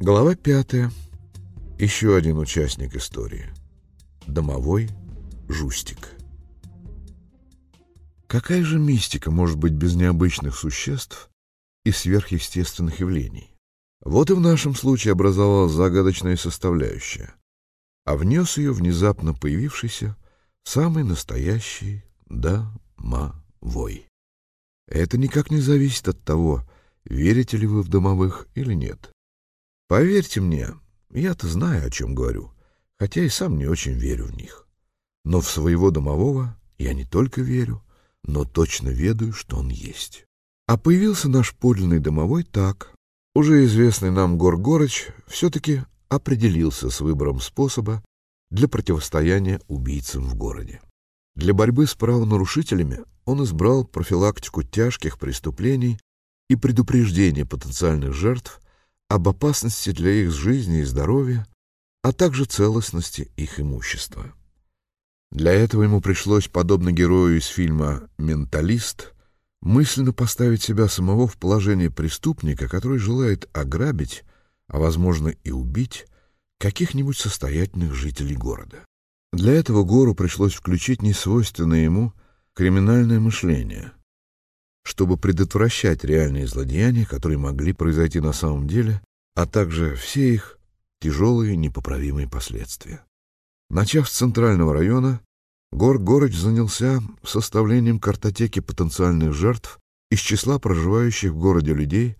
Глава пятая. Еще один участник истории. Домовой Жустик. Какая же мистика может быть без необычных существ и сверхъестественных явлений? Вот и в нашем случае образовалась загадочная составляющая, а внес ее внезапно появившийся самый настоящий домовой. Это никак не зависит от того, верите ли вы в домовых или нет. Поверьте мне, я-то знаю, о чем говорю, хотя и сам не очень верю в них. Но в своего домового я не только верю, но точно ведаю, что он есть. А появился наш подлинный домовой так. Уже известный нам Горгорыч все-таки определился с выбором способа для противостояния убийцам в городе. Для борьбы с правонарушителями он избрал профилактику тяжких преступлений и предупреждение потенциальных жертв об опасности для их жизни и здоровья, а также целостности их имущества. Для этого ему пришлось, подобно герою из фильма «Менталист», мысленно поставить себя самого в положение преступника, который желает ограбить, а, возможно, и убить, каких-нибудь состоятельных жителей города. Для этого Гору пришлось включить несвойственное ему криминальное мышление — чтобы предотвращать реальные злодеяния, которые могли произойти на самом деле, а также все их тяжелые непоправимые последствия. Начав с центрального района, Гор Горыч занялся составлением картотеки потенциальных жертв из числа проживающих в городе людей,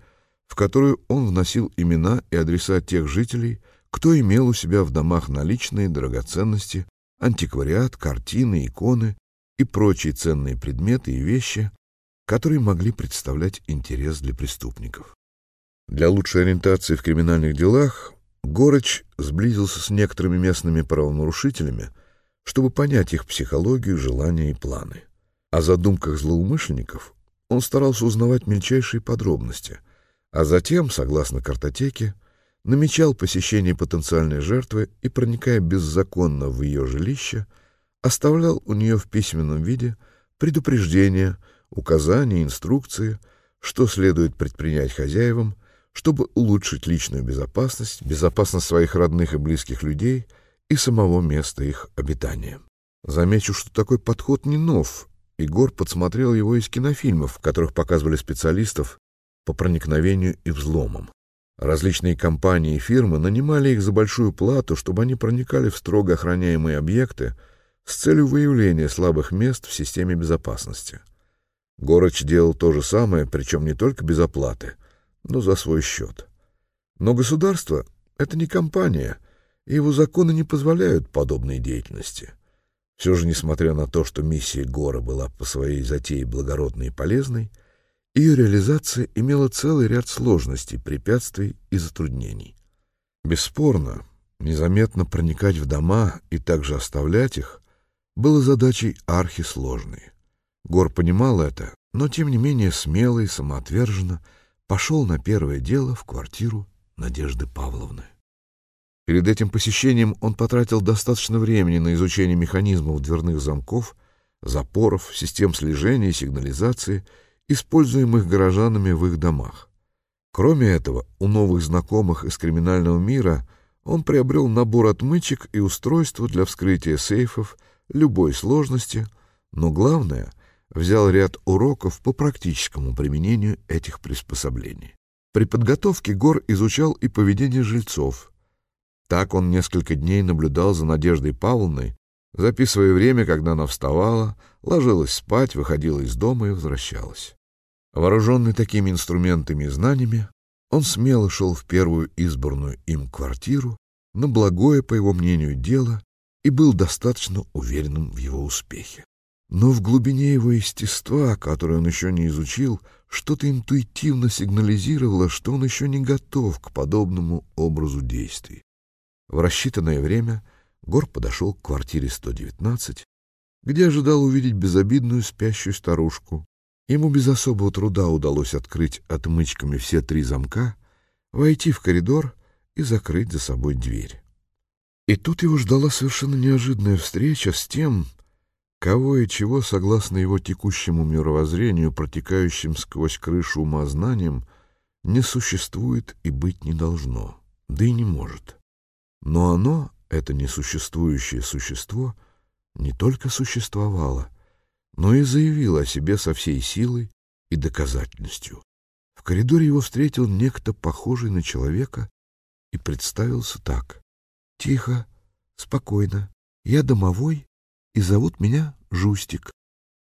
в которую он вносил имена и адреса тех жителей, кто имел у себя в домах наличные драгоценности, антиквариат, картины, иконы и прочие ценные предметы и вещи, которые могли представлять интерес для преступников. Для лучшей ориентации в криминальных делах Горыч сблизился с некоторыми местными правонарушителями, чтобы понять их психологию, желания и планы. О задумках злоумышленников он старался узнавать мельчайшие подробности, а затем, согласно картотеке, намечал посещение потенциальной жертвы и, проникая беззаконно в ее жилище, оставлял у нее в письменном виде предупреждение – указания, инструкции, что следует предпринять хозяевам, чтобы улучшить личную безопасность, безопасность своих родных и близких людей и самого места их обитания. Замечу, что такой подход не нов. Егор подсмотрел его из кинофильмов, в которых показывали специалистов по проникновению и взломам. Различные компании и фирмы нанимали их за большую плату, чтобы они проникали в строго охраняемые объекты с целью выявления слабых мест в системе безопасности. Горыч делал то же самое, причем не только без оплаты, но за свой счет. Но государство — это не компания, и его законы не позволяют подобной деятельности. Все же, несмотря на то, что миссия Гора была по своей затее благородной и полезной, ее реализация имела целый ряд сложностей, препятствий и затруднений. Бесспорно, незаметно проникать в дома и также оставлять их было задачей архисложной. Гор понимал это, но тем не менее смело и самоотверженно пошел на первое дело в квартиру Надежды Павловны. Перед этим посещением он потратил достаточно времени на изучение механизмов дверных замков, запоров, систем слежения и сигнализации, используемых горожанами в их домах. Кроме этого, у новых знакомых из криминального мира он приобрел набор отмычек и устройства для вскрытия сейфов любой сложности, но главное — взял ряд уроков по практическому применению этих приспособлений. При подготовке Гор изучал и поведение жильцов. Так он несколько дней наблюдал за Надеждой Павловной, записывая время, когда она вставала, ложилась спать, выходила из дома и возвращалась. Вооруженный такими инструментами и знаниями, он смело шел в первую избранную им квартиру, на благое, по его мнению, дело и был достаточно уверенным в его успехе. Но в глубине его естества, которое он еще не изучил, что-то интуитивно сигнализировало, что он еще не готов к подобному образу действий. В рассчитанное время Гор подошел к квартире 119, где ожидал увидеть безобидную спящую старушку. Ему без особого труда удалось открыть отмычками все три замка, войти в коридор и закрыть за собой дверь. И тут его ждала совершенно неожиданная встреча с тем, Кого и чего, согласно его текущему мировоззрению, протекающим сквозь крышу умознанием, не существует и быть не должно. да и не может. Но оно, это несуществующее существо, не только существовало, но и заявило о себе со всей силой и доказательностью. В коридоре его встретил некто, похожий на человека, и представился так. «Тихо, спокойно. Я домовой, и зовут меня Жустик».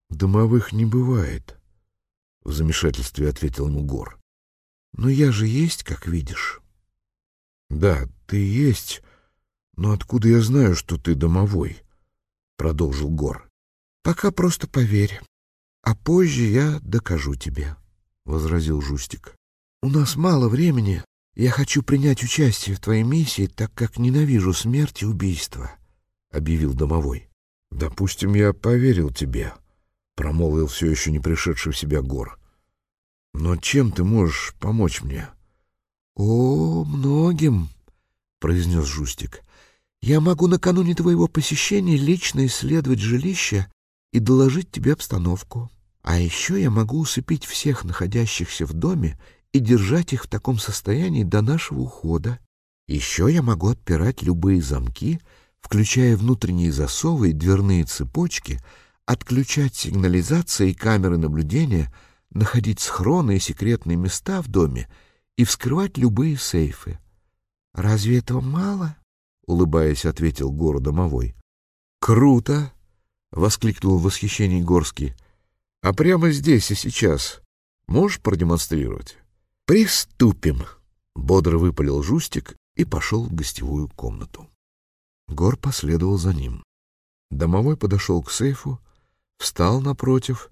«Домовых не бывает», — в замешательстве ответил ему Гор. «Но я же есть, как видишь». «Да, ты есть, но откуда я знаю, что ты домовой?» — продолжил Гор. «Пока просто поверь, а позже я докажу тебе», — возразил Жустик. «У нас мало времени. Я хочу принять участие в твоей миссии, так как ненавижу смерть и убийство», — объявил домовой. «Допустим, я поверил тебе», — промолвил все еще не пришедший в себя Гор. «Но чем ты можешь помочь мне?» «О, многим», — произнес Жустик. «Я могу накануне твоего посещения лично исследовать жилище и доложить тебе обстановку. А еще я могу усыпить всех находящихся в доме и держать их в таком состоянии до нашего ухода. Еще я могу отпирать любые замки, включая внутренние засовы и дверные цепочки, отключать сигнализации и камеры наблюдения, находить схроны и секретные места в доме — и вскрывать любые сейфы. «Разве этого мало?» — улыбаясь, ответил городомовой. «Круто!» — воскликнул в восхищении Горский. «А прямо здесь и сейчас можешь продемонстрировать?» «Приступим!» — бодро выпалил Жустик и пошел в гостевую комнату. Гор последовал за ним. Домовой подошел к сейфу, встал напротив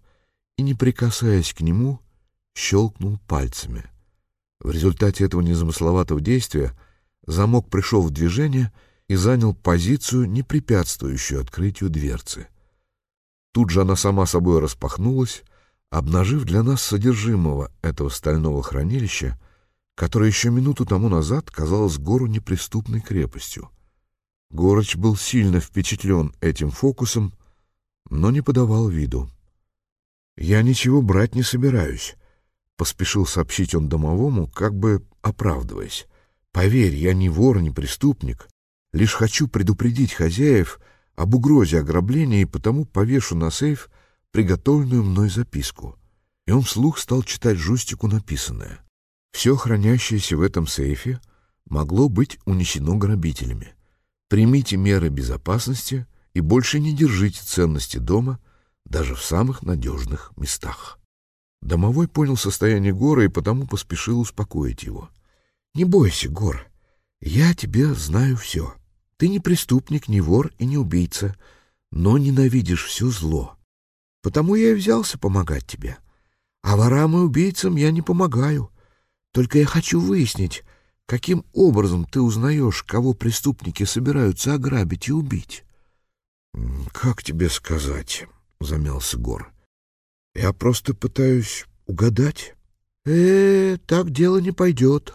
и, не прикасаясь к нему, щелкнул пальцами. В результате этого незамысловатого действия замок пришел в движение и занял позицию, не препятствующую открытию дверцы. Тут же она сама собой распахнулась, обнажив для нас содержимого этого стального хранилища, которое еще минуту тому назад казалось гору неприступной крепостью. Горыч был сильно впечатлен этим фокусом, но не подавал виду. «Я ничего брать не собираюсь», — поспешил сообщить он домовому, как бы оправдываясь. «Поверь, я не вор, не преступник. Лишь хочу предупредить хозяев об угрозе ограбления и потому повешу на сейф приготовленную мной записку». И он вслух стал читать Жустику написанное. «Все хранящееся в этом сейфе могло быть унесено грабителями. Примите меры безопасности и больше не держите ценности дома даже в самых надежных местах». Домовой понял состояние Гора и потому поспешил успокоить его. «Не бойся, Гор, я тебе знаю все. Ты не преступник, не вор и не убийца, но ненавидишь все зло. Потому я и взялся помогать тебе. А ворам и убийцам я не помогаю. Только я хочу выяснить, каким образом ты узнаешь, кого преступники собираются ограбить и убить». «Как тебе сказать?» — замялся Гор. Я просто пытаюсь угадать. Э, так дело не пойдет,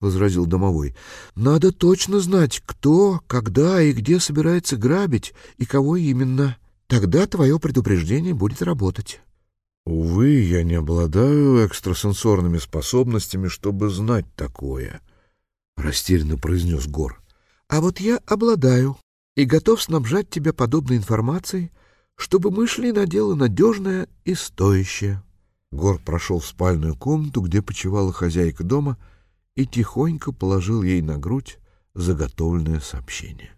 возразил домовой. Надо точно знать, кто, когда и где собирается грабить и кого именно. Тогда твое предупреждение будет работать. Увы, я не обладаю экстрасенсорными способностями, чтобы знать такое, растерянно произнес Гор. А вот я обладаю и готов снабжать тебя подобной информацией чтобы мы шли на дело надежное и стоящее. Гор прошел в спальную комнату, где почивала хозяйка дома, и тихонько положил ей на грудь заготовленное сообщение.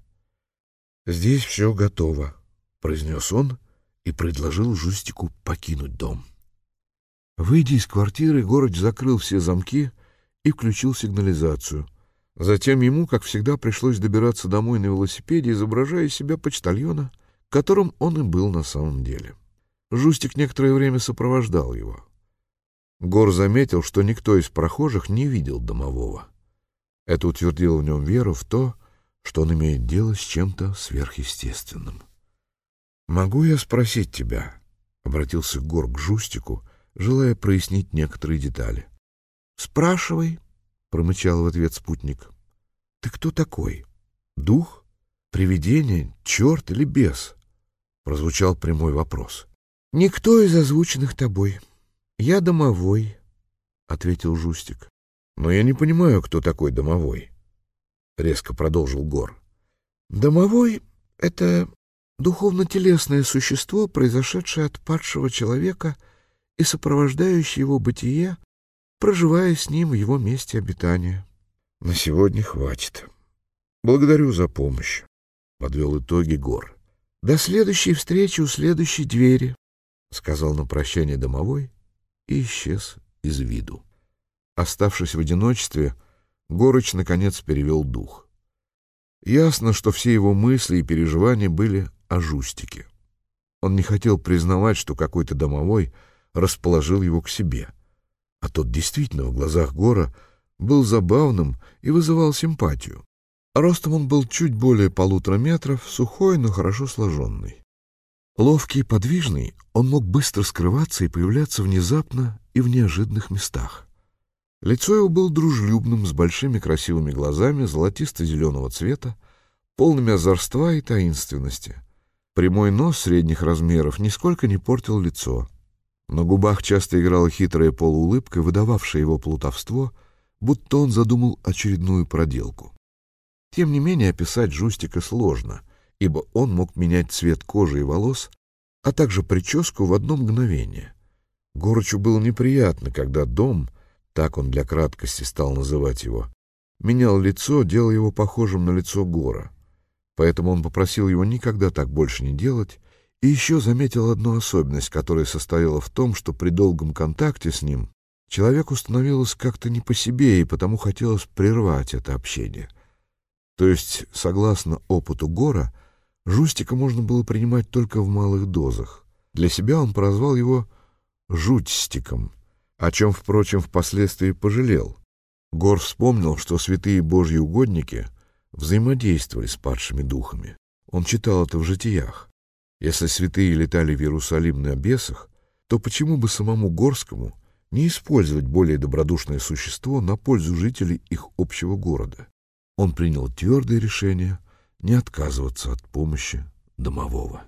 «Здесь все готово», — произнес он и предложил Жустику покинуть дом. Выйдя из квартиры, Город закрыл все замки и включил сигнализацию. Затем ему, как всегда, пришлось добираться домой на велосипеде, изображая из себя почтальона — которым он и был на самом деле. Жустик некоторое время сопровождал его. Гор заметил, что никто из прохожих не видел домового. Это утвердило в нем веру в то, что он имеет дело с чем-то сверхъестественным. «Могу я спросить тебя?» — обратился Гор к Жустику, желая прояснить некоторые детали. «Спрашивай», — промычал в ответ спутник. «Ты кто такой? Дух? Привидение? Черт или бес?» прозвучал прямой вопрос. «Никто из озвученных тобой. Я домовой», — ответил Жустик. «Но я не понимаю, кто такой домовой», — резко продолжил Гор. «Домовой — это духовно-телесное существо, произошедшее от падшего человека и сопровождающее его бытие, проживая с ним в его месте обитания. На сегодня хватит. Благодарю за помощь», — подвел итоги Гор. «До следующей встречи у следующей двери», — сказал на прощание домовой и исчез из виду. Оставшись в одиночестве, Горыч наконец перевел дух. Ясно, что все его мысли и переживания были о Жустике. Он не хотел признавать, что какой-то домовой расположил его к себе. А тот действительно в глазах Гора был забавным и вызывал симпатию. Ростом он был чуть более полутора метров, сухой, но хорошо сложенный. Ловкий и подвижный, он мог быстро скрываться и появляться внезапно и в неожиданных местах. Лицо его было дружелюбным, с большими красивыми глазами золотисто-зеленого цвета, полными озорства и таинственности. Прямой нос средних размеров нисколько не портил лицо. На губах часто играла хитрая полуулыбка, выдававшая его плутовство, будто он задумал очередную проделку. Тем не менее, описать Жустика сложно, ибо он мог менять цвет кожи и волос, а также прическу в одно мгновение. Горычу было неприятно, когда дом, так он для краткости стал называть его, менял лицо, делая его похожим на лицо Гора. Поэтому он попросил его никогда так больше не делать, и еще заметил одну особенность, которая состояла в том, что при долгом контакте с ним человеку становилось как-то не по себе, и потому хотелось прервать это общение. То есть, согласно опыту Гора, Жустика можно было принимать только в малых дозах. Для себя он прозвал его «жутьстиком», о чем, впрочем, впоследствии пожалел. Гор вспомнил, что святые божьи угодники взаимодействовали с падшими духами. Он читал это в житиях. Если святые летали в Иерусалим на бесах, то почему бы самому Горскому не использовать более добродушное существо на пользу жителей их общего города? Он принял твердое решение — не отказываться от помощи домового.